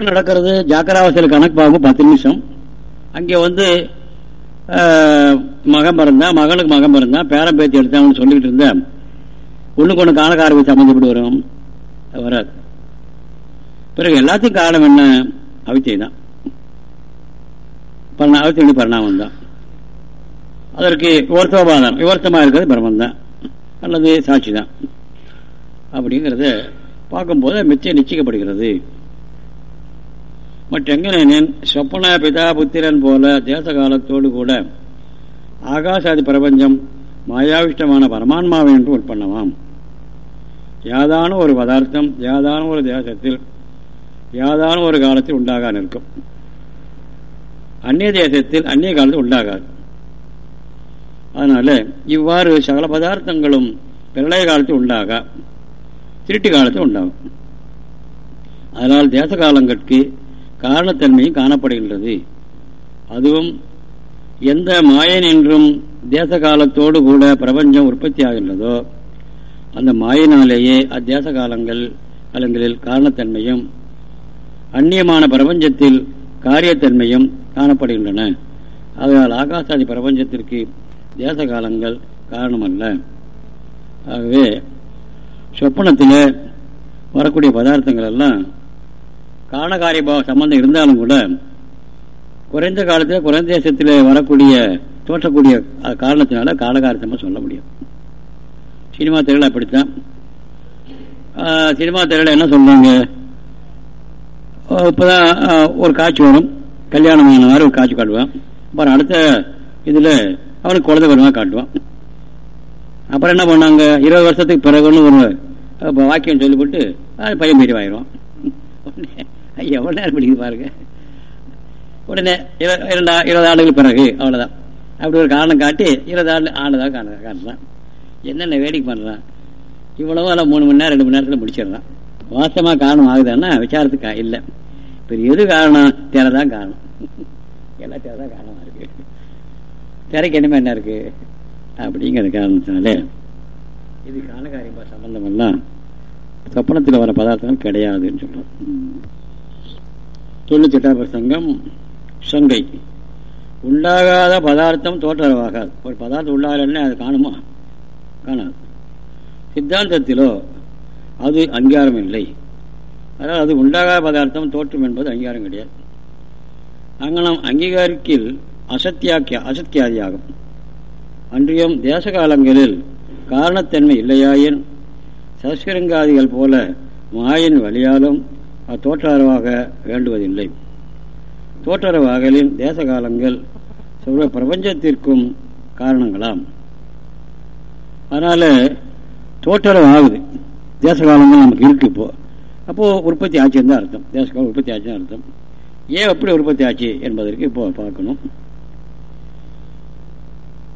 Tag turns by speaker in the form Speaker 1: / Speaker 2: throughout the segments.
Speaker 1: நடக்கிறது. ஜாக்கிராவசியில் கணக்கு பார்க்கும் பத்து நிமிஷம். அங்கே வந்து மகன் பிறந்தான் மகனுக்கு மகன் பிறந்தான் பேரன் பேத்தி எடுத்தான்னு சொல்லிக்கிட்டு இருந்தேன் ஒன்றுக்கு ஒன்று காலக்கார வச்சு சம்மந்தப்பட்டு வரும். வராது. பிறகு எல்லாத்தையும் காரணம் என்ன? அவித்தை தான். பரணா அவித்தையுடைய பரிணாமம் தான். அதற்கு விவர்த்தோபாதானம் விவர்த்தமாக இருக்கிறது பிரம்மன் தான். அல்லது சாட்சி தான். அப்படிங்கிறத பார்க்கும்போது மிச்சம் நிச்சயிக்கப்படுகிறது. மற்றெங்கனேன் சொப்பன பிதா புத்திரன் போல தேச காலத்தோடு கூட ஆகாசாதி பிரபஞ்சம் மாயாவிஷ்டமான பரமான்மாவை என்று உட்பண்ணவாம் யாதான ஒரு பதார்த்தம் யாதான ஒரு தேசத்தில் யாதான ஒரு காலத்தில் உண்டாக நிற்கும். அந்நிய தேசத்தில் அந்நிய காலத்தில் உண்டாகாது. அதனால இவ்வாறு சகல பதார்த்தங்களும் பிரளய காலத்தில் உண்டாக திருட்டு காலத்தில் உண்டாகும். அதனால் தேச காலங்களுக்கு காரணத்தன்மையும் காணப்படுகின்றது. அதுவும் எந்த மாயன் என்றும் தேச காலத்தோடு கூட பிரபஞ்சம் உற்பத்தி ஆகின்றதோ அந்த மாயினாலேயே அத்தேச காலங்கள் காலங்களில் காரணத்தன்மையும் அந்நியமான பிரபஞ்சத்தில் காரியத்தன்மையும் காணப்படுகின்றன. அதனால் ஆகாசாதி பிரபஞ்சத்திற்கு தேச காலங்கள் காரணமல்ல. ஆகவே சொப்பனத்தில் வரக்கூடிய பதார்த்தங்கள் எல்லாம் காரணகாரிய பாவ சம்பந்தம் இருந்தாலும் கூட குறைந்த காலத்தில் குறைந்த தேசத்தில் வரக்கூடிய தோற்றக்கூடிய காரணத்தினால காலகாரத்தமாக சொல்ல முடியும். சினிமா திரையில் அப்படித்தான். சினிமா திரையில் என்ன சொல்றாங்க? இப்போதான் ஒரு காட்சி வரும். கல்யாணம் ஆன மாதிரி ஒரு காட்சி காட்டுவான். அப்புறம் அடுத்த இதில் அவனுக்கு குழந்தை வருமா காட்டுவான். அப்புறம் என்ன பண்ணாங்க? இருபது வருஷத்துக்கு பிறகுன்னு ஒரு வாக்கியம் சொல்லிவிட்டு பையன் மீறி எவ்வளோ நேரம் பிடிக்குது பாருங்க. உடனே இரண்டு இருபது ஆண்டுகள் பிறகு அவ்வளோதான் அப்படி ஒரு காரணம் காட்டி இருபது ஆண்டு ஆண்டுதான் காண காட்டுறான். என்னென்ன வேடிக்கை பண்ணுறான் இவ்வளவோ அதில் மூணு மணி நேரம் ரெண்டு மணி நேரத்தில் முடிச்சிடுறான். வாசமாக காரணம் ஆகுதுன்னா விசாரத்துக்கு இல்லை. இப்போ எது காரணம்? திரை தான் காரணம். எல்லாம் திரை தான் காரணமாக இருக்கு. திரைக்கு என்னமே என்ன இருக்கு? அப்படிங்கிற காரணத்தினால இது காலகாரியமா சம்பந்தம் எல்லாம் சொப்பனத்தில் வர பதார்த்தங்கள் கிடையாதுன்னு சொல்கிறோம் தொண்ணூத்தி எட்டாம் பிரசங்கம் சங்கை. உண்டாகாத பதார்த்தம் தோற்றவாகாது ஒரு பதார்த்தம் உண்டாகலன்னு அது காணுமா? காணாது. சித்தாந்தத்திலோ அது அங்கீகாரம் இல்லை. அதாவது அது உண்டாகாத பதார்த்தம் தோற்றும் என்பது அங்கீகாரம் கிடையாது. அங்கனம் அங்கீகாரிக்கில் அசத்தியாக்கிய அசத்தியாதியாகும். அன்றியும் தேச காலங்களில் காரணத்தன்மை இல்லையாயின் சஸ்கிருங்காதிகள் போல மாயின் வழியாலும் அத்தோற்றாரவாக வேண்டுவதில்லை. தோற்றரவாகலின் தேச காலங்கள் சொல்ற பிரபஞ்சத்திற்கும் காரணங்களாம். அதனால தோற்றரவு ஆகுது தேச காலங்கள் நமக்கு இருக்கு இப்போ. அப்போ உற்பத்தி ஆச்சுன்னு தான் அர்த்தம். தேச காலம் உற்பத்தி ஆச்சுன்னு அர்த்தம். ஏன் எப்படி உற்பத்தி ஆச்சு என்பதற்கு இப்போ பார்க்கணும்.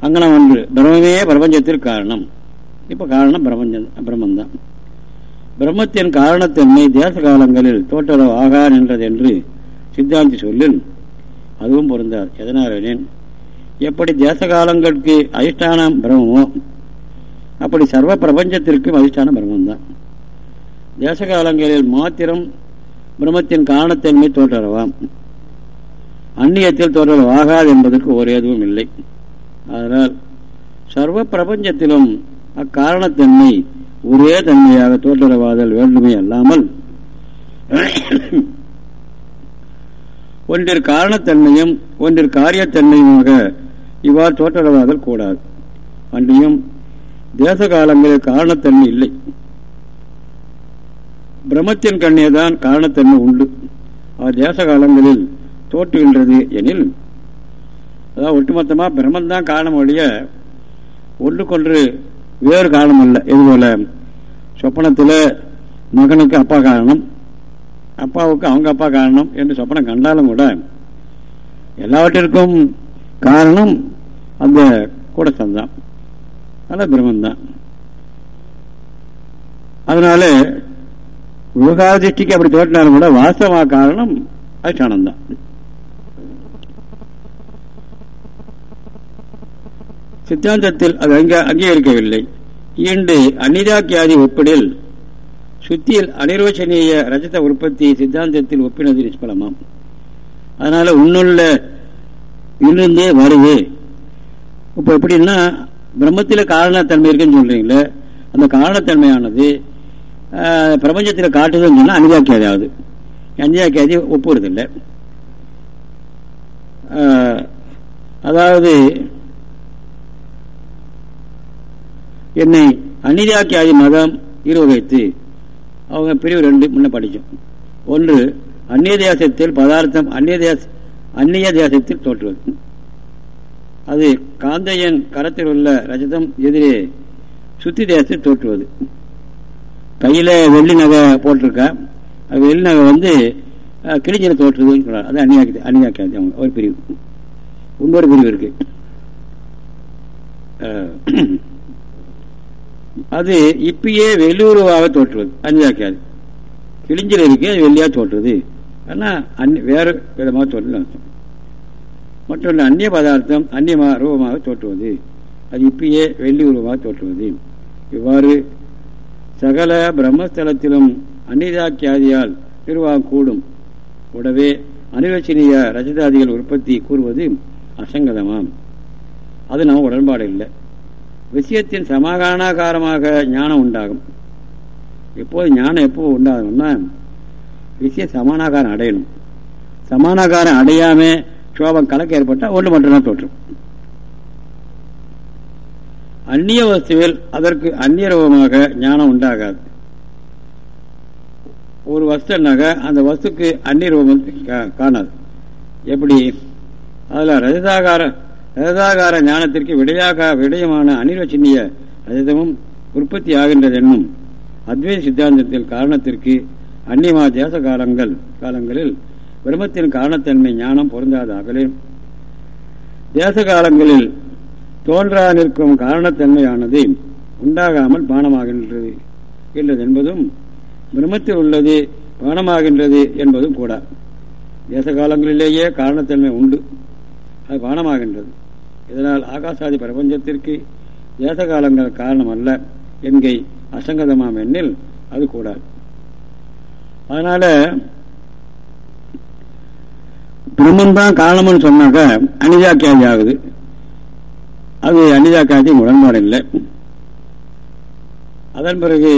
Speaker 1: அங்கனம் ஒன்று பிரம்மே பிரபஞ்சத்திற்கு காரணம். இப்போ காரணம் பிரபஞ்சம் பிரம்மந்தான் பிரம்மத்தின் காரணத்தன்மை தேச காலங்களில் தோற்றளவு ஆகா நின்றது என்று சித்தாந்தி சொல்லில் அதுவும் பொருந்தார் எதனாலேன் எப்படி தேச காலங்களுக்கு அதிஷ்டானம் பிரம்மமோ அப்படி சர்வ பிரபஞ்சத்திற்கும் அதிஷ்டான பிரம்மந்தான் தேச காலங்களில் மாத்திரம் பிரம்மத்தின் காரணத்தன்மை தோற்றளவாம் அந்நியத்தில் தோற்றளவு ஆகாது என்பதற்கு ஒரு எதுவும் இல்லை. அதனால் சர்வ பிரபஞ்சத்திலும் அக்காரணத்தன்மை ஒரே தன்மையாக தோற்றரவாதல் வேண்டுமே அல்லாமல் ஒன்றிற் காரணத்தன்மையும் ஒன்றிற் காரியத்தன்மையுமாக இவ்வாறு தோற்றரவாதல் கூடாது. அன்றியும் தேச காலங்களில் காரணத்தன்மை இல்லை. பிரம்மத்தின் கண்ணே தான் காரணத்தன்மை உண்டு. அவர் தேச காலங்களில் தோற்றுகின்றது எனில் அதாவது ஒட்டுமொத்தமாக பிரம்மன் காரணம் ஒழிய ஒன்றுக்கொன்று வேறு காரணம் அல்ல. இது போல சொப்பனத்தில் மகனுக்கு அப்பா காரணம் அப்பாவுக்கு அவங்க அப்பா காரணம் என்று சொப்பனம் கண்டாலும் கூட எல்லாவற்றிற்கும் காரணம் அந்த கூடஸ்தான் சந்தான் அதான் பிரம்மன் அதனால விவகார அப்படி தோற்றினாலும் கூட வாசமா காரணம் அதிஷ்டானம் சித்தாந்தத்தில் அது அங்க அங்கீகரிக்கவில்லை. இன்று அந்நிதாக்கியாதி ஒப்பிடில் சுத்தியில் அனிர்வச்சனீய ரஜத உற்பத்தி சித்தாந்தத்தில் ஒப்பினது நிஷ்பலமாம். அதனால உன்னுள்ள இருந்தே வருது. இப்போ எப்படின்னா பிரம்மத்தில் காரணத்தன்மை இருக்குன்னு சொல்றீங்களே அந்த காரணத்தன்மையானது பிரபஞ்சத்தில் காட்டுதுன்னு சொன்னால் அனிதாக்கியாதி ஆகுது அனிதாக்கியாதி ஒப்புறதில்லை அதாவது என்னை அந்நிதியாக்கியாதி மதம் இருவகைத்து. அவங்க பிரிவு ரெண்டு முன்ன படித்தோம் ஒன்று அந்நிய தேசத்தில் பதார்த்தம் அந்நிய தேச அந்நிய தேசத்தில் தோற்றுவது. அது காந்தையன் கரத்தில் உள்ள ரஜதம் எதிரே சுத்தி தேசத்தில் தோற்றுவது. கையில் வெள்ளி நகை போட்டிருக்கா வெள்ளி நகை வந்து கிழிஞ்சில தோற்றுதுன்னு சொல்றாரு அது அந்நியாக்கி அந்நியாக்காது அவங்க ஒரு பிரிவு. இன்னொரு பிரிவு இருக்கு. அது இப்பயே வெள்ளுருவாக தோற்றுவது. அஞ்சாக்காது கிழிஞ்சில் இருக்கு அது வெள்ளியா தோற்றுது. ஆனால் வேறு விதமாக தோற்றுது அர்த்தம். மற்றொன்று அந்நிய பதார்த்தம் அந்நிய ரூபமாக தோற்றுவது. அது இப்பயே வெள்ளி உருவமாக தோற்றுவது. இவ்வாறு சகல பிரம்மஸ்தலத்திலும் அந்நிதாக்கியாதியால் நிர்வாகம் கூடும். கூடவே அனிவச்சனீய ரஜதாதிகள் உற்பத்தி கூறுவது அசங்கதமாம். அது நம்ம உடன்பாடு இல்லை. விஷயத்தின் சமாதானாகாரமாக ஞானம் உண்டாகும். எப்போது ஞானம் எப்போ உண்டாகும்னா விஷய சமானாகாரம் அடையணும். சமானாகாரம் அடையாம சோபம் கலக்க ஏற்பட்டால் ஒன்று மட்டும்தான் தோற்றும். அந்நிய வஸ்துவில் அதற்கு அந்நிய ரூபமாக ஞானம் உண்டாகாது. ஒரு வஸ்துனாக அந்த வஸ்துக்கு அந்நிய ரூபம் காணாது. எப்படி? அதில் ரஜதாகாரம் சதாகார ஞானத்திற்கு விடையாக விடயமான அனிர்வச்சின்னிய அதிதமும் உற்பத்தி ஆகின்றது என்னும் அத்வைத சித்தாந்தத்தில் காரணத்திற்கு அந்நியமா தேச காலங்கள் காலங்களில் பிரம்மத்தின் காரணத்தன்மை ஞானம் பொருந்தாதாகலே. தேச காலங்களில் தோன்றா நிற்கும் காரணத்தன்மையானது உண்டாகாமல் பானமாகின்றது என்றது என்பதும் பிரம்மத்தில் உள்ளது பானமாகின்றது என்பதும் கூட. தேச காலங்களிலேயே காரணத்தன்மை உண்டு அது பானமாகின்றது. இதனால் ஆகாசாதி பிரபஞ்சத்திற்கு தேச காலங்கள் காரணம் அல்ல என்கை அசங்கதமாம் எண்ணில் அது கூடாது. அதனால பிரம்மன் தான் காரணம்னு சொன்னாக்க அனிதாக்கியாதி ஆகுது. அது அனிதாக்கியாதி உடன்பாடு இல்லை. அதன் பிறகு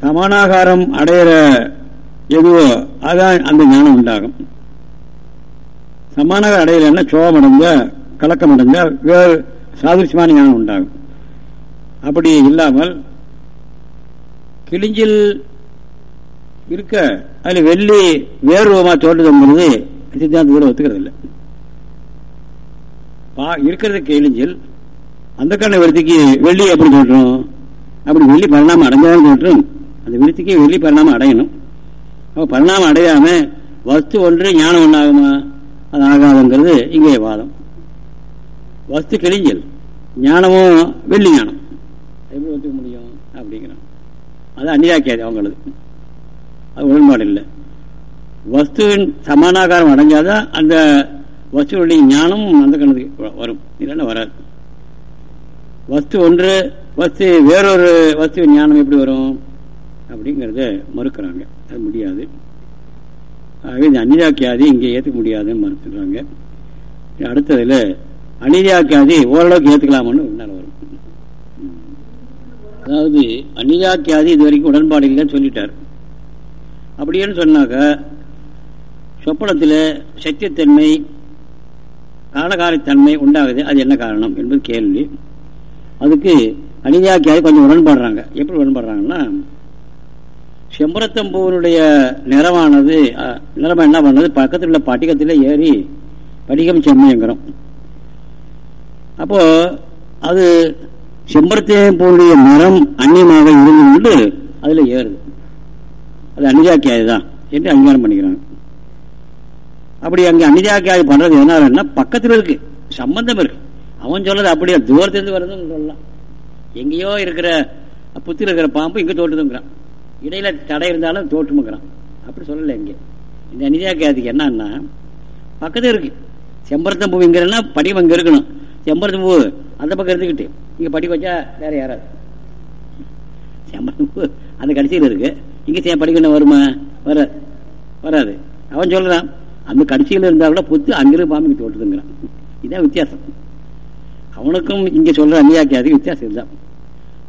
Speaker 1: சமானாகாரம் அடையிற எதுவோ அதான் அந்த ஞானம் உண்டாகும். சமானாகாரம் அடையலைன்னா சோகம் அடைஞ்சா கலக்கம் அடைஞ்சா வேறு சாதிருஷ்யமான ஞானம் உண்டாகும். அப்படி இல்லாமல் கிழிஞ்சில் இருக்க அதில் வெள்ளி வேறு ரூபமாக தோன்றுதுங்கிறது சித்தாந்தத்தில் ஒத்துக்கிறது இல்லை பா இருக்கிறது கிழிஞ்சில் அந்த கண்ண விருத்திக்கு வெள்ளி எப்படி சொல்கிறோம் அப்படி வெள்ளி பரிணாமம் அடைஞ்சாலும் தோன்றும். அந்த விருத்திக்கு வெள்ளி பரிணாமம் அடையணும். அப்போ பரிணாமம் அடையாமல் வஸ்து ஒன்று ஞானம் ஒன்றாகுமா? அது ஆகாதுங்கிறது இங்கே வாதம். வஸ்து கிழிஞ்சல் ஞானமும் வெள்ளி ஞானம். எப்படி ஒத்துக்க முடியும்? அப்படிங்கிறான். அது அந்நியாக்கியாது அவங்களது. அது உடன்பாடு இல்லை. வஸ்துவின் சமானாகாரம் அடைஞ்சாதான் அந்த வஸ்துவனுடைய ஞானம் அந்த கணத்துக்கு வரும். இல்லைன்னா வராது. வஸ்து ஒன்று வஸ்து வேறொரு வஸ்துவின் ஞானம் எப்படி வரும்? அப்படிங்கிறத மறுக்கிறாங்க. அது முடியாது. ஆகவே இந்த அந்நியாக்கியாதி இங்கே ஏற்றுக்க முடியாதுன்னு மறுத்துடுறாங்க அடுத்ததில் அநீதியாக்கியாதி ஓரளவுக்கு ஏற்றுக்கலாமான்னு உன்னால் வரும். அதாவது அந்நிதாக்கியாதி இது வரைக்கும் உடன்பாடு இல்லைன்னு சொல்லிட்டார். அப்படின்னு சொன்னாக்க சொப்பனத்தில் சத்தியத்தன்மை காலகாலத்தன்மை உண்டாகுது. அது என்ன காரணம் என்பது கேள்வி. அதுக்கு அனிதாக்கியாதி கொஞ்சம் உடன்பாடுறாங்க. எப்படி உடன்பாடுறாங்கன்னா செம்பரத்தம்பூவனுடைய நிறமானது நிறம என்ன பண்ணது? பக்கத்தில் உள்ள படிகத்தில் ஏறி படிகம் செம்மையங்கிறோம். அப்போ அது செம்பரத்தம்பூனுடைய நிறம் அந்நியமாக இருந்து கொண்டு அதில் ஏறுது. அது அனிதாக்கியாது தான் என்று அங்கீகாரம் பண்ணிக்கிறாங்க. அப்படி அங்கே அனிதாக்கியாது பண்றது என்னன்னா பக்கத்தில் இருக்கு சம்பந்தம் இருக்கு. அவன் சொல்றது அப்படியே தூரத்திலிருந்து வருதுன்னு சொல்லலாம். எங்கேயோ இருக்கிற புத்தில் இருக்கிற பாம்பு இங்கே தோட்டுதுங்கிறான். இடையில தடை இருந்தாலும் தோற்றுமுங்கிறான் அப்படி சொல்லலை இங்கே. இந்த அனிதாக்கியாதுக்கு என்னன்னா பக்கத்துல இருக்கு. செம்பருத்தம் பூ இங்கிறன்னா படிவம் இங்கே இருக்கணும். செம்பருத்தம் பூ அந்த பக்கம் இருந்துக்கிட்டு இங்கே படி வச்சா வேற யாராது செம்பருத்தம் பூ அந்த கடைசியில் இருக்கு. இங்கே படிக்கணும் வருமா? வராது வராது. அவன் சொல்கிறான் அந்த கடைசியில் இருந்தால் கூட புத்து அங்கிருந்து பாம்புக்கு தோட்டுதுங்கிறான் இதுதான் வித்தியாசம். அவனுக்கும் இங்கே சொல்கிற அந்நியாக்கியாதுக்கு வித்தியாசம் இதுதான்.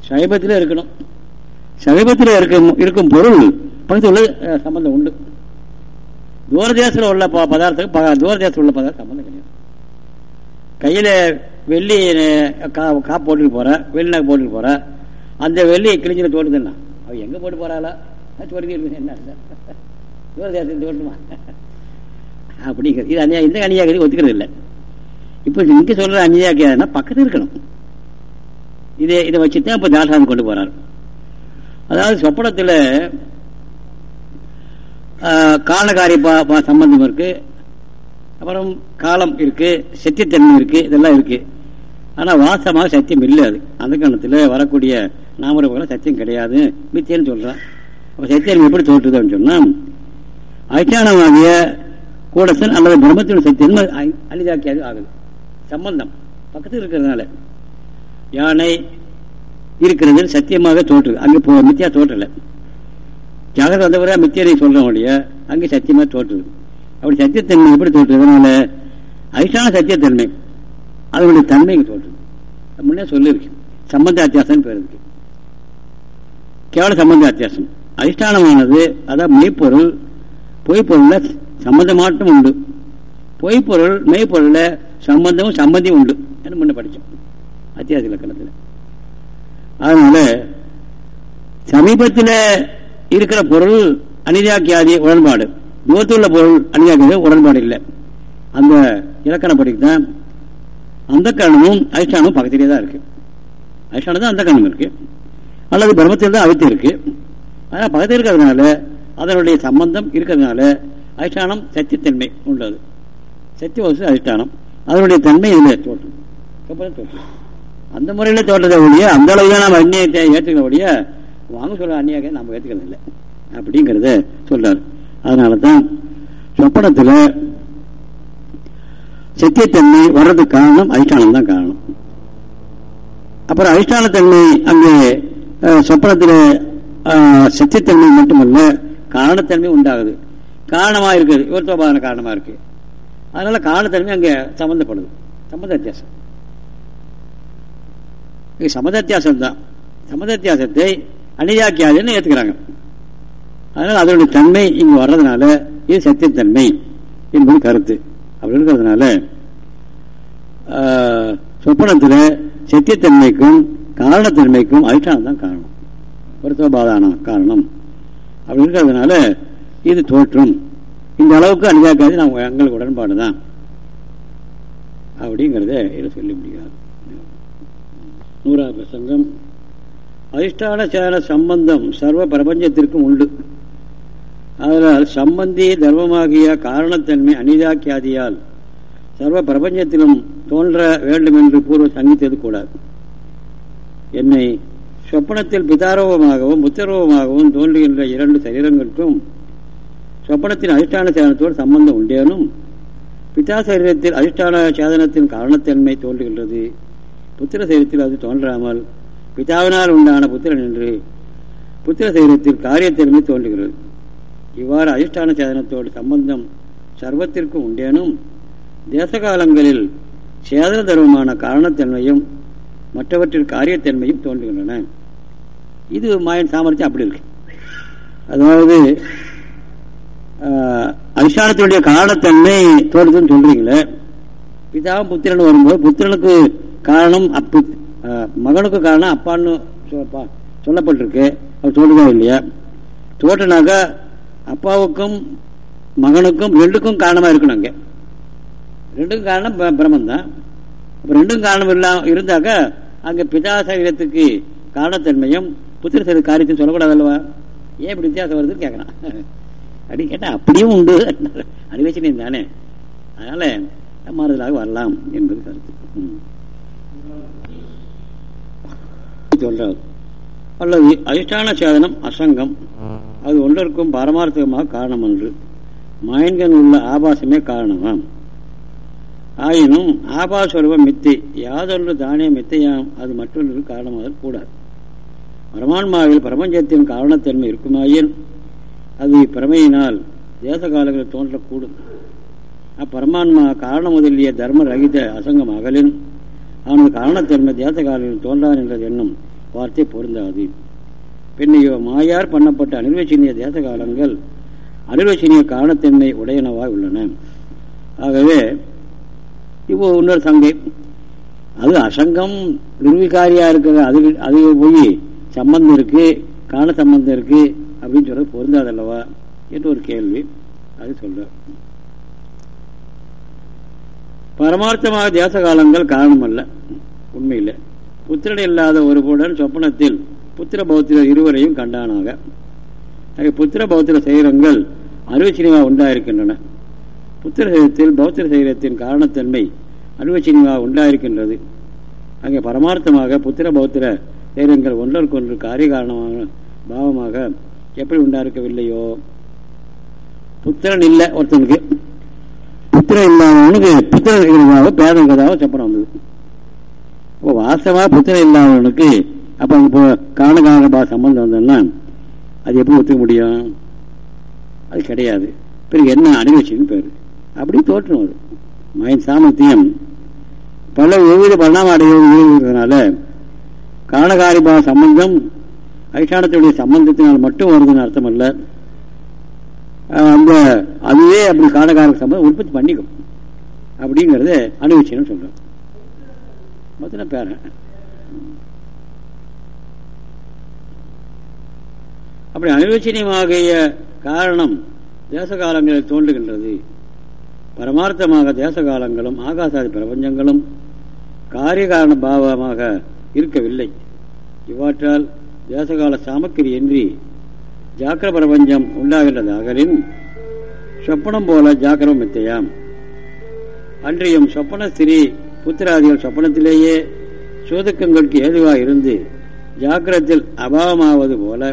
Speaker 1: சைபத்தில் இருக்கணும். சமீபத்தில் இருக்கும் இருக்கும் பொருள் பக்கத்தில் உள்ள சம்பந்தம் உண்டு. தூரதேசத்தில் உள்ள பதார்த்தம் தூரதேசத்தில் உள்ள பதார்த்தம் சம்பந்தம் கிடையாது. கையில் வெள்ளி கா கா போட்டுட்டு போகிறேன் வெள்ளி போட்டுட்டு போகிறேன் அந்த வெள்ளி கிழிஞ்சில் தோட்டுதுன்னா அவள் எங்கே போட்டு போறாளா? தோட்டி என்ன? தூரதேசத்தில் தோட்டுமா அப்படிங்கிறது இது அநியா இந்த அநியாயத்தை ஒத்துக்கிறது இல்லை. இப்போ இங்கே சொல்கிற அநியாயன்னா பக்கத்தில் இருக்கணும். இதை இதை வச்சு தான் இப்போ தாசாமி கொண்டு போகிறாரு அதாவது சொப்பனத்தில் காரணகாரி சம்பந்தம் இருக்கு. அப்புறம் காலம் இருக்கு சத்தியத்தன்மை இருக்கு இதெல்லாம் இருக்கு. ஆனால் வாசமாக சத்தியம் இல்லை அது. அந்த காலத்தில் வரக்கூடிய நாமரூபங்களும் சத்தியம் கிடையாது. மித்தியன்னு சொல்கிறான் அப்போ சத்தியம் எப்படி தோற்றுதுன்னு சொன்னால் அதிஷ்டானமாகிய கூடசன் அல்லது பிரம்மத்தின் சத்தியம் அலிதாக்கியாது ஆகுது. சம்பந்தம். பக்கத்தில் இருக்கிறதுனால. யானை இருக்கிறது சத்தியமாக தோற்று. அங்கே போ மித்தியா தோற்றல. ஜாகிரத வந்தவரை மித்தியரை சொல்றோம் ஒழிய அங்கே சத்தியமா தோற்றுது. அப்படி சத்தியத்தன்மை எப்படி தோற்றுறதுனால அதிஷ்டான சத்தியத்தன்மை. அதனுடைய தன்மை இங்கே தோற்றுது. முன்னே சொல்லியிருக்கு சம்பந்த அத்தியாசம் பேர் இருக்கு. கேவல சம்பந்த அத்தியாசம். அதிஷ்டானமானது அதாவது மெய்ப்பொருள் பொய்ப்பொருள்ல சம்பந்தமாட்டும் உண்டு. பொய்ப்பொருள் மெய்ப்பொருள்ல சம்பந்தமும் சம்பந்தியும் உண்டு. என்று முன்ன படித்தோம். அத்தியாச இலக்கணத்தில். அதனால சமீபத்தில் இருக்கிற பொருள் அனிதாக்கியாதி உடன்பாடு. தூரத்துள்ள பொருள் அனிதாக்கியாதி உடன்பாடு இல்லை. அந்த இலக்கணப்படிக்கு தான் அந்த கரணமும் அதிஷ்டானமும் பக்கத்திலே தான் இருக்கு. அதிஷ்டானம் தான் அந்த கரணம் இருக்கு. அல்லது பிரம்மத்தில் தான் அவித்து இருக்கு. ஆனால் பக்கத்தில் இருக்கிறதுனால அதனுடைய சம்பந்தம் இருக்கிறதுனால அதிஷ்டானம் சத்தியத்தன்மை உள்ளது. சத்திய வசதி அதிஷ்டானம். அதனுடைய தன்மை இதில் தோற்றம் தோற்றம் அந்த முறையில் தோற்றதை ஒழிய அந்த அளவு தான் நம்ம அந்நியத்தை ஏற்றுக்கிற ஒழிய வாங்க சொல்ற அந்நியாக நம்ம ஏற்றுக்கிறது இல்லை அப்படிங்கிறத சொல்றாரு. அதனால தான் சொப்பனத்தில் சத்தியத்தன்மை வர்றதுக்கு காரணம் அதிஷ்டானம் தான் காரணம். அப்புறம் அதிஷ்டானத்தன்மை அங்கே சொப்பனத்தில் சத்தியத்தன்மை மட்டுமல்ல காரணத்தன்மை உண்டாகுது. காரணமாக இருக்குது. யுவத்துவபாதன காரணமாக இருக்கு. அதனால காரணத்தன்மை அங்கே சம்மந்தப்படுது சம்பந்த வித்தியாசம். சமதத்தியாசம் தான் சமதத்தியாசத்தை அணியாக்கியாதுன்னு ஏற்றுக்கிறாங்க அதனால் அதனுடைய தன்மை இங்க வர்றதுனால இது சத்தியத்தன்மை என்பது கருத்து. அப்படி இருக்கிறதுனால சொப்பனத்தில் சத்தியத்தன்மைக்கும் காரணத்தன்மைக்கும் அதிஷ்டானம் தான் காரணம். பொருத்தபாதான காரணம். அப்படி இருக்கிறதுனால இது தோற்றும். இந்த அளவுக்கு அணியாக்காது நாம் எங்களுக்கு உடன்பாடு தான் அப்படிங்கிறத இதை சொல்லி முடியாது நூறாவது பிரசங்கம் அதிஷ்டான சேன சம்பந்தம் சர்வ பிரபஞ்சத்திற்கும் உண்டு. அதனால் சம்பந்தி தர்மமாகிய காரணத்தன்மை அனிதாக்கியாதியால் சர்வ பிரபஞ்சத்திலும் தோன்ற வேண்டும் என்று பூர்வ சங்கித்தது கூடாது. என்னை சொப்பனத்தில் பிதாரோகமாகவும் புத்தரோகமாகவும் தோன்றுகின்ற இரண்டு சரீரங்களுக்கும் சொப்பனத்தின் அதிஷ்டான சேதனத்தோடு சம்பந்தம் உண்டேனும் பிதா சரீரத்தில் அதிஷ்டான சேதனத்தின் காரணத்தன்மை தோன்றுகின்றது. புத்திர சைவத்தில் அது தோன்றாமல் பிதாவினால் உண்டான புத்திரன் என்று புத்திர சைவத்தில் காரியத்திறமை தோன்றுகிறது. இவ்வாறு அதிஷ்டான சேதனத்தோடு சம்பந்தம் சர்வத்திற்கும் உண்டேனும் தேசகாலங்களில் சேதன தர்மமான காரணத்தன்மையும் மற்றவற்றின் காரியத்தன்மையும் தோன்றுகின்றன. இது மாயன் சாமர்த்தியம் அப்படி இருக்கு. அதாவது அதிஷ்டானத்தினுடைய காரணத்தன்மை தோன்றுதுன்னு சொல்றீங்களே பிதாவும் புத்திரன் வரும்போது புத்திரனுக்கு காரணம் அப்பி மகனுக்கு காரணம் அப்பான்னு சொல்லப்பட்டிருக்கு. அவர் தோன்றுதா இல்லையா? தோற்றுனாக்கா அப்பாவுக்கும் மகனுக்கும் ரெண்டுக்கும் காரணமாக இருக்கணும் அங்கே. ரெண்டுக்கும் காரணம் பிரம்மன் தான் அப்போ ரெண்டும் காரணம் இல்லாம இருந்தாக்கா அங்கே பிதா சரீரத்துக்கு காரணத்தன்மையும் புத்திர சரீர காரியத்தையும் சொல்லக்கூடாது அல்லவா ஏன் இப்படி வித்தியாசம் வருதுன்னு கேட்கறான் அப்படின்னு கேட்டால் அப்படியும் உண்டு. அனுவேச்சனே தானே அதனால மாறுதலாக வரலாம் என்பது கருத்து. சொல்றாரு அல்லது அதிஷ்டான சேதனம் அசங்கம். அது ஒன்றற்கும் பாரமார்த்தகமாக காரணம் என்று மயன்கன் உள்ள ஆபாசமே காரணமாம். ஆயினும் ஆபாஸ்வரூபம் மித்தை. யாதொன்று தானே மித்தையாம் அது மற்றொன்று காரணமாக கூடாது. பரமான்மாவில் பிரபஞ்சத்தின் காரணத்தன்மை இருக்குமாயின் அது பிரமையினால் தேச காலங்களில் தோன்றக்கூடும். அப்பரமான்மா காரணம் முதலிய தர்ம ரகித அசங்கம் ஆனால் காரணத்தன்மை தேச காலங்களில் தோன்றான் என்ற எண்ணம் வார்த்தை பொருந்தாது. பின்னையோ மாயார் பண்ணப்பட்ட அனிர்வச்சனிய தேச காலங்கள் அனிர்வச்சனிய காரணத்தன்மை உடையனவாய் உள்ளன. ஆகவே இப்போ இன்னொரு சங்கை அது அசங்கம் நிர்வீகாரியா இருக்கிற அது அது போய் சம்பந்தம் இருக்கு கால சம்பந்தம் இருக்கு அப்படின்னு சொல்றது பொருந்தாதல்லவா? என்று ஒரு கேள்வி அது சொல்ற. பரமார்த்தமாக தேச காலங்கள் காரணம் அல்ல உண்மையில். புத்திரன் இல்லாத ஒருவருடன் சொப்பனத்தில் புத்திர பௌத்திர இருவரையும் கண்டானாக. புத்திர பௌத்திர சைரங்கள் அருவச்சினிமா உண்டாயிருக்கின்றன. புத்திர சைரத்தில் பௌத்திர சைரத்தின் காரணத்தன்மை அருவச்சினிமா உண்டாயிருக்கின்றது. அங்கே பரமார்த்தமாக புத்திர பௌத்திர சைரங்கள் ஒன்றற்கொன்று காரிய காரணமாக பாவமாக எப்படி உண்டாயிருக்கவில்லையோ? புத்திரன் இல்லை ஒருத்தனுக்கு. புத்திரன் இல்லாதவனுக்கு புத்திரன் இருக்கிறதாக பேதங்கிறதாக செப்பனம் வந்தது. இப்போ வாசமாக புத்திரன் இல்லாதவனுக்கு அப்போ இப்போ காரண பா சம்பந்தம் வந்தோம்னா அது எப்படி ஒத்துக்க முடியும்? அது கிடையாது. பிறகு என்ன அனுபவிச்சுன்னு பேர். அப்படி தோற்றணும் அது. மயன் சாமர்த்தியம். பல ஒவ்வொரு பரிணாம அடைவதுனால காரணகாரிபா சம்பந்தம் அதிஷ்டானத்துடைய சம்பந்தத்தினால் மட்டும் வருதுன்னு அர்த்தம் அல்ல அந்த அதுவே அப்படி காலகால சம்பந்தம் உற்பத்தி பண்ணிக்கும். அப்படிங்கறத அனுபவிச்சுன்னு சொல்றோம். மொத்தம் பேரன் அப்படி அனுவச்சனியமாகிய காரணம் தேச காலங்களில் தோன்றுகின்றது. பரமார்த்தமாக தேச காலங்களும் ஆகாசாதி பிரபஞ்சங்களும் காரிய காரண பாவமாக இருக்கவில்லை. இவ்வாற்றால் தேசகால சாமக்கிரி இன்றி ஜாக்கிர பிரபஞ்சம் உண்டாகின்றதாகலின் சொப்பனம் போல ஜாக்கிரம் மித்தையாம். அன்றியும் சொப்பன ஸ்திரீ புத்திராதிகள் சொப்பனத்திலேயே சோதுக்கங்களுக்கு ஏதுவாக இருந்து ஜாக்கிரத்தில் அபாவமாவது போல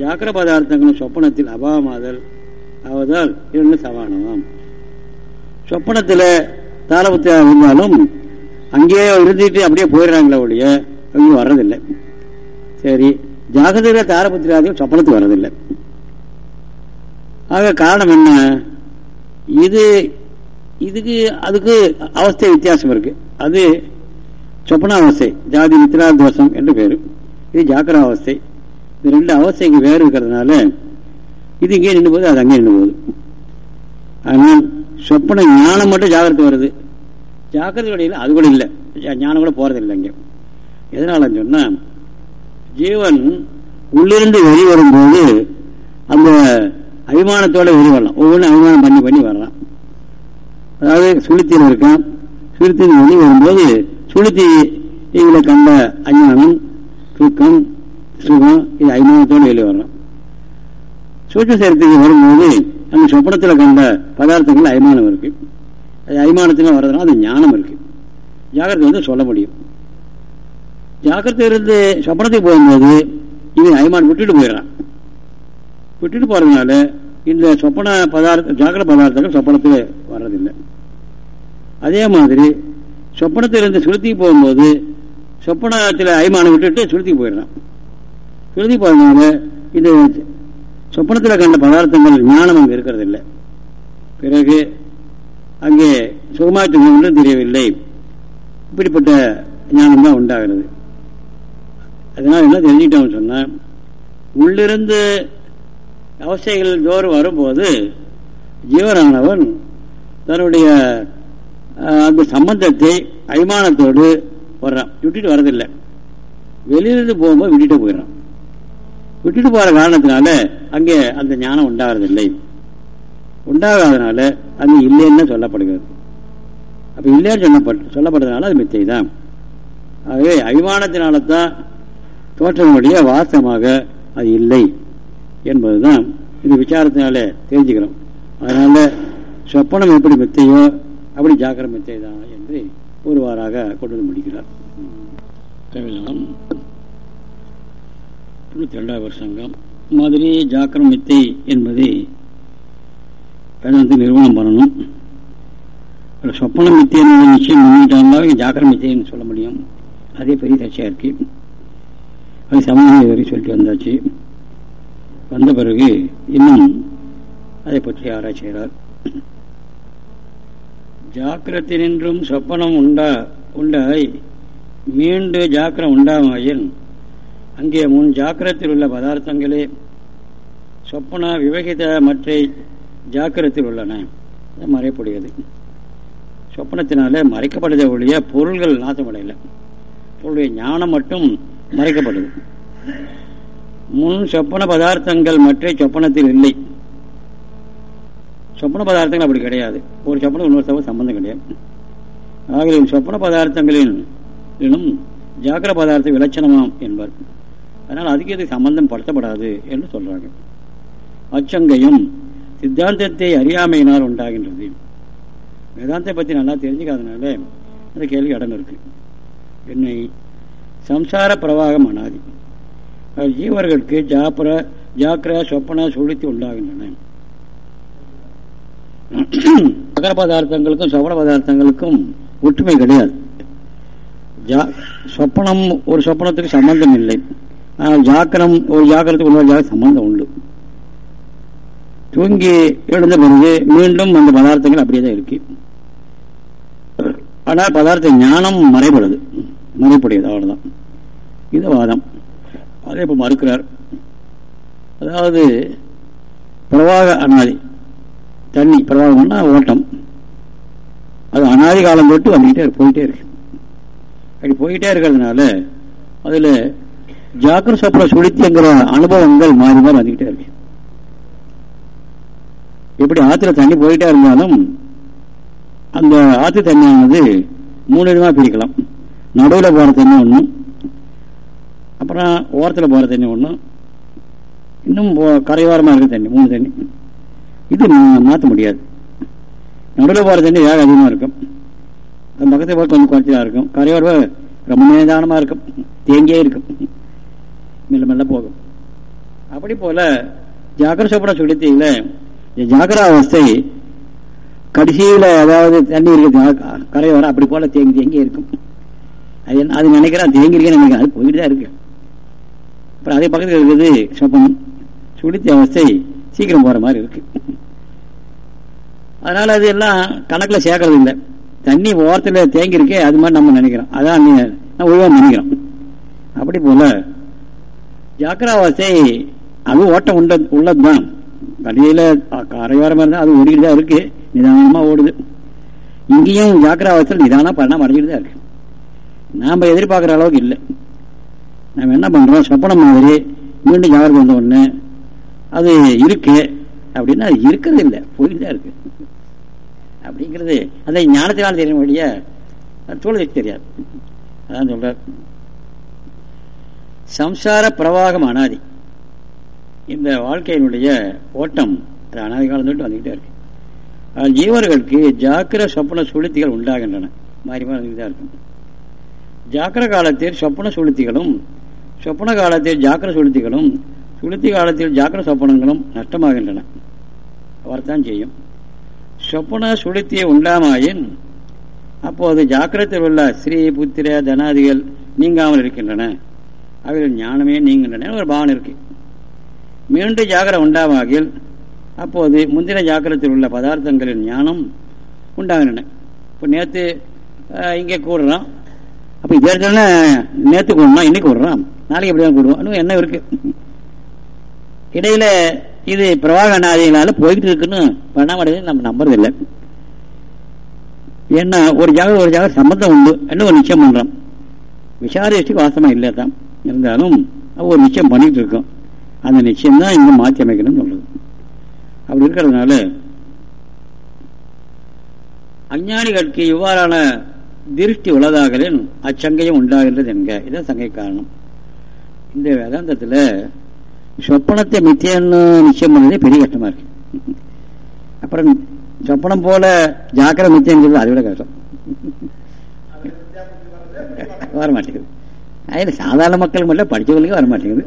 Speaker 1: ஜாக்கிர பதார்த்தங்களும் சொப்பனத்தில் அபாவமாதல் ஆவதால் இரண்டு சமானமாம். சொப்பனத்தில் தாளபுத்தியாக இருந்தாலும் அங்கேயே இருந்துட்டு அப்படியே போயிடுறாங்களே ஒழிய அங்கே வர்றதில்லை. சரி ஜாகிரதையில் தாரபுத்திராதிகள் சொப்பனத்துக்கு வர்றதில்லை. ஆக காரணம் என்ன? இது இதுக்கு அதுக்கு அவஸ்தை வித்தியாசம் இருக்கு. அது சொப்பன அவஸ்தை ஜாதி நித்ரா தோஷம் என்று பேரு. இது ஜாக்கிர அவஸ்தை இது ரெண்டு அவஸ்தை இங்கே வேறு இருக்கிறதுனால இது இங்கே நின்று போகுது அது அங்கே நின்று போகுது ஆனால் சொப்பன ஞானம் மட்டும் ஜாகிரதை வருது. ஜாக்கிரதை வழியில் அது கூட இல்லை. ஞானம் கூட போறது இல்லை இங்கே. எதனால சொன்னா ஜீவன் உள்ளிருந்து வெளிவரும்போது அந்த அபிமானத்தோட வெளிவரலாம். ஒவ்வொன்றும் அபிமானம் பண்ணி பண்ணி வரலாம். அதாவது சுளுத்தியில் இருக்கான். சுளுத்தியில் வெளி வரும்போது சுளுத்தி இவங்களை கண்ட அஞ்ஞானம் தூக்கம் சுகம் இது அபிமானத்தோடு வெளியே வரலாம் சூட்ச சேர்த்துக்கு வரும்போது அந்த சொப்பனத்தில் கண்ட பதார்த்தங்கள் அபிமானம் இருக்கு. அது அபிமானத்தில் வர்றதுனால அது ஞானம் இருக்கு. ஜாகிரதை வந்து சொல்ல முடியும். ஜாக்கிரத்திலிருந்து சபனத்துக்கு சொப்பனத்துக்கு போகும்போது இவன் அபிமானம் விட்டுட்டு போயிடறான். விட்டுட்டு போறதுனால இந்த சொப்பன பதார்த்த ஜாக்கிர பதார்த்தங்கள் சொப்பனத்தில் வர்றதில்லை. அதே மாதிரி சொப்பனத்திலிருந்து சுருத்திக்கு போகும்போது சொப்பனத்தில் அய்மானம் விட்டுட்டு சுருத்திக்கு போயிடறான். சுருத்தி போறதுனால இந்த சொப்பனத்தில் கண்ட பதார்த்தங்கள் ஞானம் அங்கே இருக்கிறது இல்லை பிறகு அங்கே சுகமாற்று ஒன்றும் தெரியவில்லை. இப்படிப்பட்ட ஞானம் தான் உண்டாகிறது. அதனால் என்ன தெரிஞ்சுக்கிட்டோம்னு சொன்னா உள்ளிருந்து அவஸ்தைகள் தோறும் வரும்போது ஜீவனானவன் தன்னுடைய அந்த சம்பந்தத்தை அபிமானத்தோடு வர்றான். விட்டுட்டு வரதில்லை. வெளியிலிருந்து போகும்போது விட்டுட்டு போயிடறான். விட்டுட்டு போகிற காரணத்தினால அங்கே அந்த ஞானம் உண்டாகிறதில்லை. உண்டாகாதனால அது இல்லைன்னு சொல்லப்படுகிறது. அப்போ இல்லைன்னு சொல்லப்பட்டு சொல்லப்படுறதுனால அது மித்தை தான் ஆகவே அபிமானத்தினால தான் தோற்றமுடைய வாசமாக அது இல்லை என்பதுதான் இந்த விசாரத்தினால தெரிஞ்சுக்கிறோம். அதனால சொப்பனம் எப்படி மித்தையோ அப்படி ஜாக்கிரம் மித்தை தான் என்று ஒருவாறாக கொண்டு வந்து முடிக்கிறார். தமிழகம் தொண்ணூத்தி ரெண்டாவது வருஷங்கம் மாதிரி ஜாக்கிரம் மித்தை என்பதை வேதாந்தி நிறுவனம் பண்ணணும். சொப்பன மித்தை நிச்சயம் பண்ணிட்டாங்க ஜாக்கிர சொல்ல முடியும். அதே பெரிய தச்சையா இருக்கு. அது சமநிலை வரி சொல்லிட்டு வந்தாச்சு. வந்த பிறகு இன்னும் அதை பற்றி ஆராய்ச்சி செய்கிறார் ஜாக்கிரத்தினின்றும் சொப்பனம் உண்டா உண்டாய் மீண்டு ஜாக்கிரம் உண்டாமாயின் அங்கே முன் ஜாக்கிரத்தில் உள்ள பதார்த்தங்களே சொப்பன விவகித மற்ற ஜாக்கிரத்தில் உள்ளன. மறையப்படுகிறது சொப்பனத்தினால மறைக்கப்படுத ஒழிய பொருள்கள் நாசமடையலை. பொருளுடைய ஞானம் மட்டும் மறைக்கப்பட்டது முன் சொப்பன பதார்த்தங்கள் மற்ற சொப்பனத்தில் இல்லை. சொப்பன பதார்த்தங்கள் அப்படி கிடையாது. ஒரு சொப்பனம் இன்னொரு சம்பந்தம் கிடையாது. ஆகவே சொப்பன பதார்த்தங்களிலும் ஜாக்கிர பதார்த்த விலட்சணமாம் என்பார். அதனால் அதுக்கு இது சம்பந்தம் படுத்தப்படாது என்று சொல்றாங்க. அச்சங்கையும் சித்தாந்தத்தை அறியாமையினால் உண்டாகின்றது. வேதாந்தத்தை பற்றி நல்லா தெரிஞ்சுக்காதனால அந்த கேள்வி இடம் இருக்கு. என்னை சம்சார பிரவாகம் அனாதி ஜீவர்களுக்கு ஜாப்பிர ஜாக்கிர சொப்பன சுழித்து உண்டாகின்றன. அகர பதார்த்தங்களுக்கும் சவண பதார்த்தங்களுக்கும் ஒற்றுமை கிடையாது. சொப்பனம் ஒரு சொப்பனத்துக்கு சம்பந்தம் இல்லை. ஆனால் ஜாக்கிரம் ஒரு ஜாக்கிரத்துக்கு இன்னொரு ஜாக்கிர சம்பந்தம் உண்டு. தூங்கி எழுந்த பிறகு மீண்டும் அந்த பதார்த்தங்கள் அப்படியே தான் இருக்கு. ஆனால் பதார்த்த ஞானம் மறைபடுது. மறைப்படுகிறது அவ்வளோதான் இது வாதம். அதை இப்போ மறுக்கிறார். அதாவது பிரவாக அனாதி. தண்ணி பிரவாகம்னா ஓட்டம். அது அனாதி காலம் தொட்டு வந்துக்கிட்டே போயிட்டே இருக்கு. அப்படி போயிட்டே இருக்கிறதுனால அதில் ஜாக்கிர சொப்பன சுழித்திங்கிற அனுபவங்கள் மாறி மாறி வந்துக்கிட்டே இருக்கு. எப்படி ஆற்றுல தண்ணி போயிட்டே இருந்தாலும் அந்த ஆற்று தண்ணியானது மூணு விதமாக பிரிக்கலாம். நடுவில் போகிறது தண்ணி ஒன்று அப்புறம் ஓரத்தில் போகிற தண்ணி ஒன்று இன்னும் கரையோரமாக இருக்கிற தண்ணி மூணு தண்ணி. இது மாற்ற முடியாது. நடுவில் போகிற தண்ணி வேகம் அதிகமாக இருக்கும். அந்த பக்கத்தில் போக கொஞ்சம் குறைச்சலாக இருக்கும். கரையோரம் ரொம்ப நிதானமாக இருக்கும். தேங்கியே இருக்கும். மெல்ல மெல்ல போகும். அப்படி போல் ஜாக்கிர சொப்பன சுழித்தீங்கள ஜாக்கிர அவஸ்தை கடைசியில் அதாவது தண்ணி இருக்கு கரையோரம் அப்படி போல் தேங்கி தேங்கி இருக்கும். அது அது நினைக்கிறேன் தேங்கிருக்கேன்னு நினைக்கிறேன். அது போயிட்டு தான் இருக்கு. அப்புறம் அதே பக்கத்தில் இருக்குது சொப்பனம் சுடித்த அவஸ்தை சீக்கிரம் போகிற மாதிரி இருக்கு. அதனால் அது எல்லாம் கணக்கில் சேர்க்கறது இல்லை. தண்ணி ஓரத்தில் தேங்கி இருக்கே அது மாதிரி நம்ம நினைக்கிறோம். அதான் நான் ஒழுங்காக நினைக்கிறோம். அப்படி போல ஜாக்கிராவாசை அது ஓட்டம் உண்ட உள்ளது தான் கடையில் கரையோரமாக இருந்தால் அது ஓடிக்கிட்டு தான் இருக்குது நிதானமாக ஓடுது. இங்கேயும் ஜாக்கிராவாசத்தில் நிதானம் பண்ணால் அடைஞ்சிட்டு தான் இருக்கு. நாம் எதிர்பார்க்குற அளவுக்கு இல்லை. நம்ம என்ன பண்ணுறோம் சொப்பனம் மாதிரி மீண்டும் ஜாகிரதை வந்த உடனே அது இருக்கு அப்படின்னா அது இருக்கிறது இல்லை. போயிட்டு இருக்கு. அப்படிங்கிறது அந்த ஞானத்தினால் தெரியும் வழிய தோழலுக்கு தெரியாது. அதான் சொல்றார். சம்சார பிரவாகம் அனாதி. இந்த வாழ்க்கையினுடைய ஓட்டம் அது அனாதி காலம் தொட்டு வந்துகிட்டே இருக்கு. ஜீவர்களுக்கு ஜாக்கிர சொப்பன சுளுத்திகள் உண்டாகின்றன. மாறி மாறி தான் இருக்கும். ஜாக்கிர காலத்தில் சொப்பன சுளுத்திகளும் சொப்பன காலத்தில் ஜாக்கிர சுளுத்திகளும் சுளுத்தி காலத்தில் ஜாக்கிர சொப்பனங்களும் நஷ்டமாகின்றன. அவர்தான் செய்யும் சொப்பன சுளுத்தியை உண்டாமாயின் அப்போது ஜாக்கிரத்தில் உள்ள ஸ்ரீ புத்திர தனாதிகள் நீங்காமல் இருக்கின்றன. அவைகள் ஞானமே நீங்கின்றன ஒரு பாவனை இருக்கு. மீண்டும் ஜாக்கிரம் உண்டாமாகில் அப்போது முந்தின ஜாக்கிரத்தில் உள்ள பதார்த்தங்களின் ஞானம் உண்டாகின்றன. இப்போ நேற்று இங்கே கூடுறோம் அப்போ இதே இடத்துல நேற்று கூடணும் இன்னைக்கு விடுறான். நாளைக்கு எப்படி தான் கூடுவோம் இன்னும் என்ன இருக்கு? இடையில இது பிரவாக நாதிகளால போயிட்டு இருக்குன்னு பண்ணாமடையது நம்ம நம்புறதில்லை. ஏன்னா ஒரு ஜாக ஒரு ஜாக சம்பந்தம் உண்டு. என்ன ஒரு நிச்சயம் பண்றோம். விசாரிச்சுக்கு வாசமா இல்லை தான். இருந்தாலும் ஒரு நிச்சயம் பண்ணிட்டு இருக்கோம். அந்த நிச்சயம் தான் இங்க மாற்றி அமைக்கணும்னு சொல்றது. அப்படி இருக்கிறதுனால அஞ்ஞானிகளுக்கு இவ்வாறான திருஷ்டி உள்ளதாகலின் அச்சங்கையும் உண்டாகின்றது என்க. இதான் சங்கை காரணம். இந்த வேதாந்தத்தில் சொப்பனத்தை மித்தியன்னு நிச்சயம் பண்ணதே பெரிய கஷ்டமா இருக்கு. அப்புறம் சொப்பனம் போல ஜாக்கிர மித்தியங்கிறது அதை விட கஷ்டம். வர மாட்டேங்குது அதில் சாதாரண மக்கள் மட்டும் படித்தவங்களுக்கு வர மாட்டேங்குது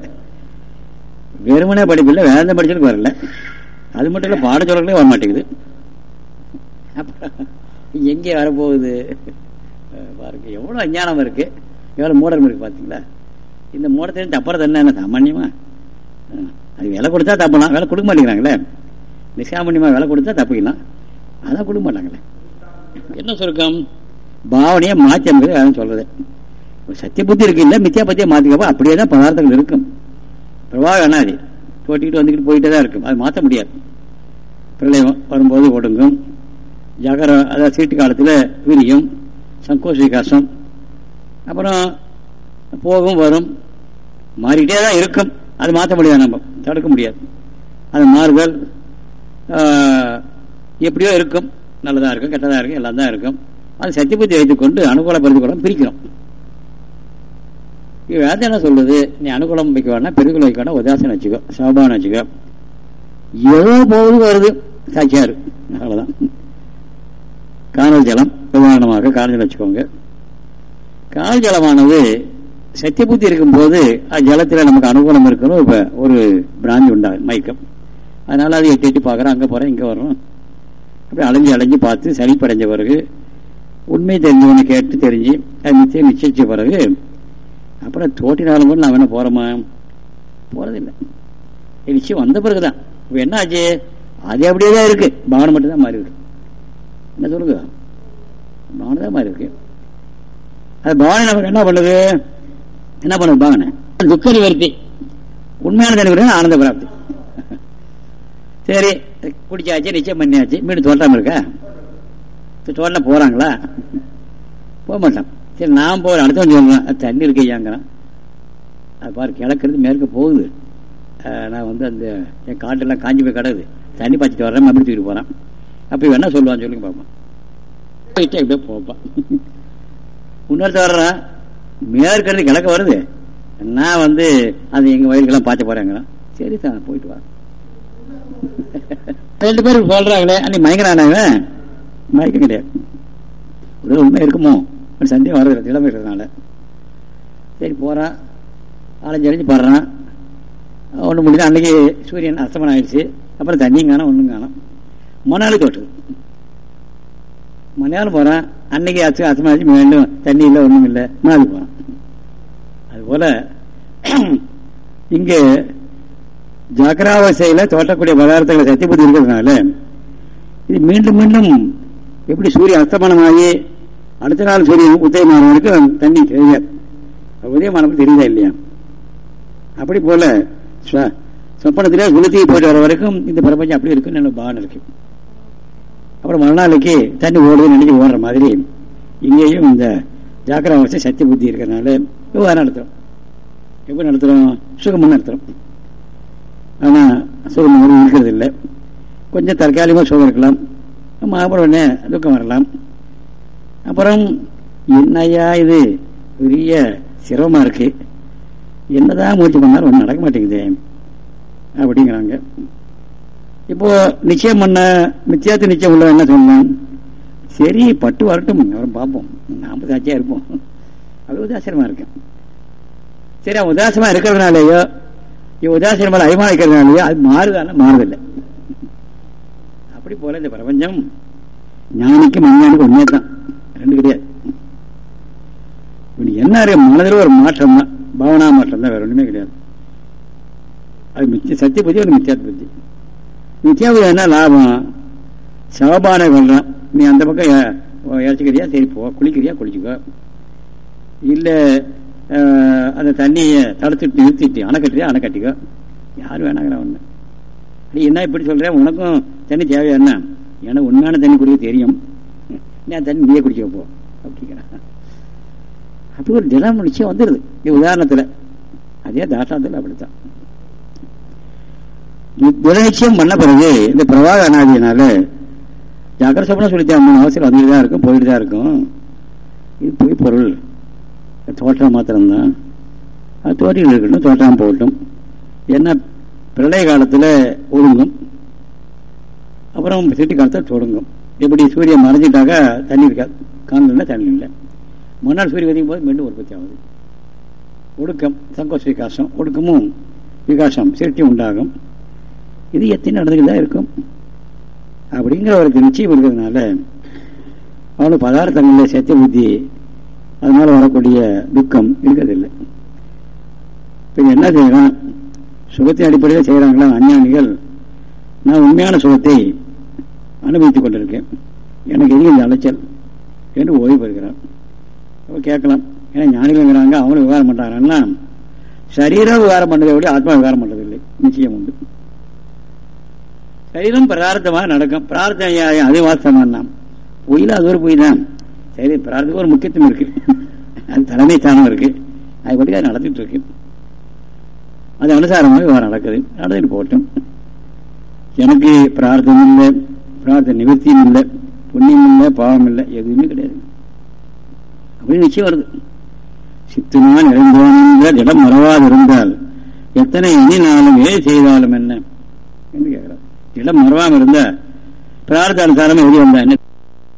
Speaker 1: வெறுமனே படிப்பில்லை வேதாந்தம் படிச்சதுக்கு வரல. அது மட்டும் இல்லை பாட வர மாட்டேங்குது அப்புறம் எங்கே வரப்போகுது? பாருங்க எவ்வளோ அஞ்ஞானம் இருக்கு. எவ்வளோ மூடம் இருக்கு பார்த்தீங்களா இந்த மூடத்திலையும் தப்புறது என்ன? சாமான்யமா? அது விலை கொடுத்தா தப்பலாம். விலை கொடுக்க மாட்டேங்கிறாங்களே. நிசாமணியமா விலை கொடுத்தா தப்பிக்கலாம். அதான் கொடுக்க மாட்டாங்களே. என்ன சுருக்கம்? பாவனையை மாற்றி அமைக்கிறது சொல்றது. சத்திய புத்தி இருக்கு இல்லை மித்தியா பத்தியை மாற்றிக்கப்போ அப்படியே தான் பதார்த்தங்கள் இருக்கும். பிரவாக அனாதி போட்டிக்கிட்டு வந்துக்கிட்டு போயிட்டே தான் இருக்கும். அது மாற்ற முடியாது. பிரளயம் வரும்போது ஒடுங்கும். ஜகர அதாவது சீட்டு காலத்தில் விரியும். சங்கோஷ விகாசம். அப்புறம் போகும் வரும். மாறிக்கிட்டே தான் இருக்கும். அது மாற்ற முடியாது நம்ம. தடுக்க முடியாது. அது மாறுதல் எப்படியோ இருக்கும். நல்லதாக இருக்கும் கெட்டதாக இருக்கும் எல்லாம் தான் இருக்கும். அது சத்தியபுத்தி வைத்துக்கொண்டு அனுகூல கொள்ள பிரிக்கிறோம். வேதம் என்ன சொல்றது நீ அனுகூலம் வைக்க வேணா பெருகுலம் வைக்க வேணா உதாசனம் வச்சுக்கோ சோபானம் வச்சுக்கோ. எவ்வளோ போகுது வருது. சாட்சியாரு. அவ்வளோதான் காணல் ஜலம் உதாரணமாக காணல் வச்சுக்கோங்க. காணல் ஜலமானது சத்திய புத்தி இருக்கும்போது அது ஜலத்தில் நமக்கு அனுகூலம் இருக்கணும் இப்போ ஒரு பிராந்தி உண்டாகும் மயக்கம். அதனால அது எட்டி எட்டி பார்க்குறோம் அங்கே போகிறேன் இங்கே வரோம் அப்படி அலைஞ்சு அலைஞ்சு பார்த்து சளிப்படைஞ்ச பிறகு உண்மை தெரிஞ்சவனை கேட்டு தெரிஞ்சு அது நிச்சயம் நிச்சயிச்ச பிறகு அப்புறம் தோட்டினாலும் கூட நான் வேணா போகிறோமா போகிறதில்லை நிச்சயம் வந்த பிறகு தான் இப்போ என்ன ஆச்சு? அது அப்படியே தான் இருக்குது பவனம் மட்டும் தான் மாறி என்ன சொல்லுங்க பவனம் தான் இருக்கு. அது பவனை நமக்கு என்ன பண்ணுது என்ன பண்ணுது பவனை? துக்க நிவர்த்தி உண்மையான நினைவு ஆனந்த பிராப்தி. சரி குடிச்சாச்சு நிச்சயம் பண்ணியாச்சு. மீண்டும் தோட்டாம இருக்கா? தோட்டில் போறாங்களா? போக மாட்டான். சரி நான் போகிறேன் அடுத்தவன் சொல்றேன் தண்ணி இருக்கு ஐயாங்கிறான். அது பாரு கிழக்கிறது மேற்க போகுது. நான் வந்து அந்த என் காட்டெல்லாம் காஞ்சி போய் கிடக்குது. தண்ணி பாய்ச்சிட்டு வர்றேன். அப்படி தூக்கிட்டு போகிறான் அப்படி வேணா சொல்லுவான் சொல்லுங்க பார்ப்போம் இப்படியே போப்பான் இன்னொருத்த வர்றான் மேற்கிறது கிழக்க வருது. நான் வந்து அது எங்கள் வயலுக்கெல்லாம் பாய்ச்ச போகிறேங்கிறான் சரி சார் போயிட்டு வா. ரெண்டு பேரும் சொல்றாங்களே அன்னைக்கு மயங்கிறானாங்க மயக்கம் கிடையாது. ஒரு உண்மை இருக்குமோ? ஒரு சந்தேகம் வர்றது இளமை இருக்கிறதுனால. சரி போகிறான் அலைஞ்சு அலைஞ்சு பாடுறான். ஒன்று முடிஞ்சு அன்னைக்கு சூரியன் அஸ்தமனம் ஆயிடுச்சு. அப்புறம் தண்ணியும் காணும் ஒன்றும் காணும். மணாலு தோட்டம் மலையாளம் போகிறான் அன்னைக்கு அச்சு அஸ்தமனம் வேண்டும் மீண்டும் தண்ணி இல்லை ஒன்றும் இல்லை மணாலு போகிறான் அதுபோல இங்கே ஜாக்கிராவசையில் தோட்டக்கூடிய பதார்த்தங்களை சத்தியபுத்தி இருக்கிறதுனால இது மீண்டும் மீண்டும் எப்படி சூரிய அஸ்தமனமாகி அடுத்த நாள் சூரியன் உதயமானவனுக்கு தண்ணி தெரியாது. உதயமானவனுக்கு தெரியுதா இல்லையா? அப்படி போல சொப்பனத்திலே குளுத்தி போயிட்டு வர வரைக்கும் இந்த பிரபஞ்சம் அப்படி இருக்குன்னு எனக்கு பாவனை இருக்கு. அப்புறம் மறுநாளைக்கு தண்ணி ஓடுதுன்னு நினைச்சு ஓடுற மாதிரி இங்கேயும் இந்த ஜாக்கிராவசை சக்தி புத்தி இருக்கிறதுனால விவகாரம் நடத்துகிறோம் எப்படி நடத்துகிறோம் சுகமாக நடத்துகிறோம் ஆனால் சுகமாக இருக்கிறது இல்லை கொஞ்சம் தற்காலிகமாக சுகம் இருக்கலாம். அப்புறம் உடனே துக்கம் வரலாம். அப்புறம் என்னையா இது? பெரிய சிரமமாக இருக்குது என்னதான் முயற்சி பண்ணாலும் ஒன்றும் நடக்க மாட்டேங்குது. அப்படிங்கிறாங்க. இப்போ நிச்சயம் பண்ண நிச்சயத்து நிச்சயம் உள்ள என்ன சொன்னான் சரி பட்டு வரட்டும் அவரும் பார்ப்போம். நாம சாட்சியா இருப்போம். அது உதாசீனமா இருக்கேன் சரி அவன் உதாசமா இருக்கிறதுனாலயோ இவன் உதாசீனமாக இருக்கிறதுனாலயோ அது மாறுதான மாறுதில்லை. அப்படி போல இந்த பிரபஞ்சம் ஞானிக்கும் அஞ்ஞானிக்கும் ஒன்னே தான் ரெண்டு கிடையாது. என்ன மனதில் ஒரு மாற்றம் தான். பாவனா மாற்றம் தான் வேற ஒண்ணுமே கிடையாது. அது மிச்ச சத்திய புத்தி ஒரு மித்தியாத் புத்தி. மித்தியாபதி என்ன லாபம்? சவபானை கொள்றான் நீ அந்த பக்கம் இறச்சிக்கிறியா சரி போ குளிக்கிறியா குளிச்சுக்கோ. இல்லை அந்த தண்ணியை தடுத்துட்டு நிறுத்திட்டு அணை கட்டுறியா அணை கட்டிக்கோ யார் வேணாங்கிற ஒன்று நீ என்ன இப்படி சொல்கிறேன் உனக்கும் தண்ணி தேவையா என்ன? எனக்கு உண்மையான தண்ணி குடிக்க தெரியும். நான் தண்ணி நீயே குடிக்க போ அப்படிங்கிறான். அப்படி ஒரு தினம் நிச்சயம் வந்துடுது இது உதாரணத்தில். அதே தாட்டாத்தில் அப்படித்தான். தின நிச்சயம் பண்ண பிறகு இந்த பிரவாக அனாதியினால ஜாக்கிர சொப்பனம் சொல்லித்தான் மூணு அவசரம் வந்துட்டு தான் இருக்கும் போயிட்டு தான் இருக்கும். இது போய் பொருள். தோற்றம் மாத்திரம்தான். அது தோட்டிகள் இருக்கட்டும் தோட்டம் போகட்டும். ஏன்னா பிரளய காலத்தில் ஒழுங்கும் அப்புறம் சிட்டி காலத்தில் தொடங்கும். இப்படி சூரியன் மறைஞ்சிட்டாக்கா தண்ணி இருக்காது காணல தண்ணி இல்லை. மறுநாள் சூரியன் வதிக்கும் போது மீண்டும் உற்பத்தி ஆகுது. ஒடுக்கம் சங்கோஷ விகாசம். ஒடுக்கமும் விகாசம். சிருட்டி உண்டாகும். இது எத்தனை நடந்துக்கிட்டு தான் இருக்கும். அப்படிங்கிற ஒரு நிச்சயம் இருக்கிறதுனால அவனுக்கு பதார்த்தங்களில் சத்திய புத்தி அதனால் வரக்கூடிய துக்கம் இருக்கிறதில்லை. இப்போ என்ன செய்யலாம் சுகத்தின் அடிப்படையில் செய்கிறாங்களா அஞ்ஞானிகள் நான் உண்மையான சுகத்தை அனுபவித்துக் கொண்டிருக்கேன். எனக்கு எதுவும் இந்த அலைச்சல்? என்று ஓய்வு பெறுகிறான் அப்போ கேட்கலாம். ஏன்னா ஞானிகள்ங்கிறாங்க அவங்களும் விவகாரம் பண்ணுறாங்கன்னா சரீரம் விவகாரம் பண்ணுறதை விட ஆத்மா விவகாரம் பண்ணுறதில்லை நிச்சயம் உண்டு. சரீரம் பிரார்த்தமாக நடக்கும். பிரார்த்தனை அது வாஸ்தவமான பொய்யில் அது ஒரு பொய் தான். சரி பிரார்த்தத்துக்கு ஒரு முக்கியத்துவம் இருக்கு. அது தலைமை ஸ்தானம் இருக்கு. அது பற்றி அது நடத்திட்டு இருக்கு. அது அனுசாரமாக விவகாரம் நடக்குது. நடந்துட்டு போட்டோம் எனக்கு பிரார்த்தனை இல்லை. பிரார்த்தனை நிவர்த்தியும் இல்லை. புண்ணியம் இல்லை. பாவம் இல்லை. எதுவுமே கிடையாது. அப்படி நிச்சயம் வருது. சித்துனா நிறைந்தோன்ற இடம் மறவாது இருந்தால் எத்தனை எண்ணினாலும் ஏ செய்தாலும் என்ன? என்று கேட்கிறார். இடம் மறவாம இருந்த பிரார்த்த அனுசாரமா எழுதி வந்தா என்ன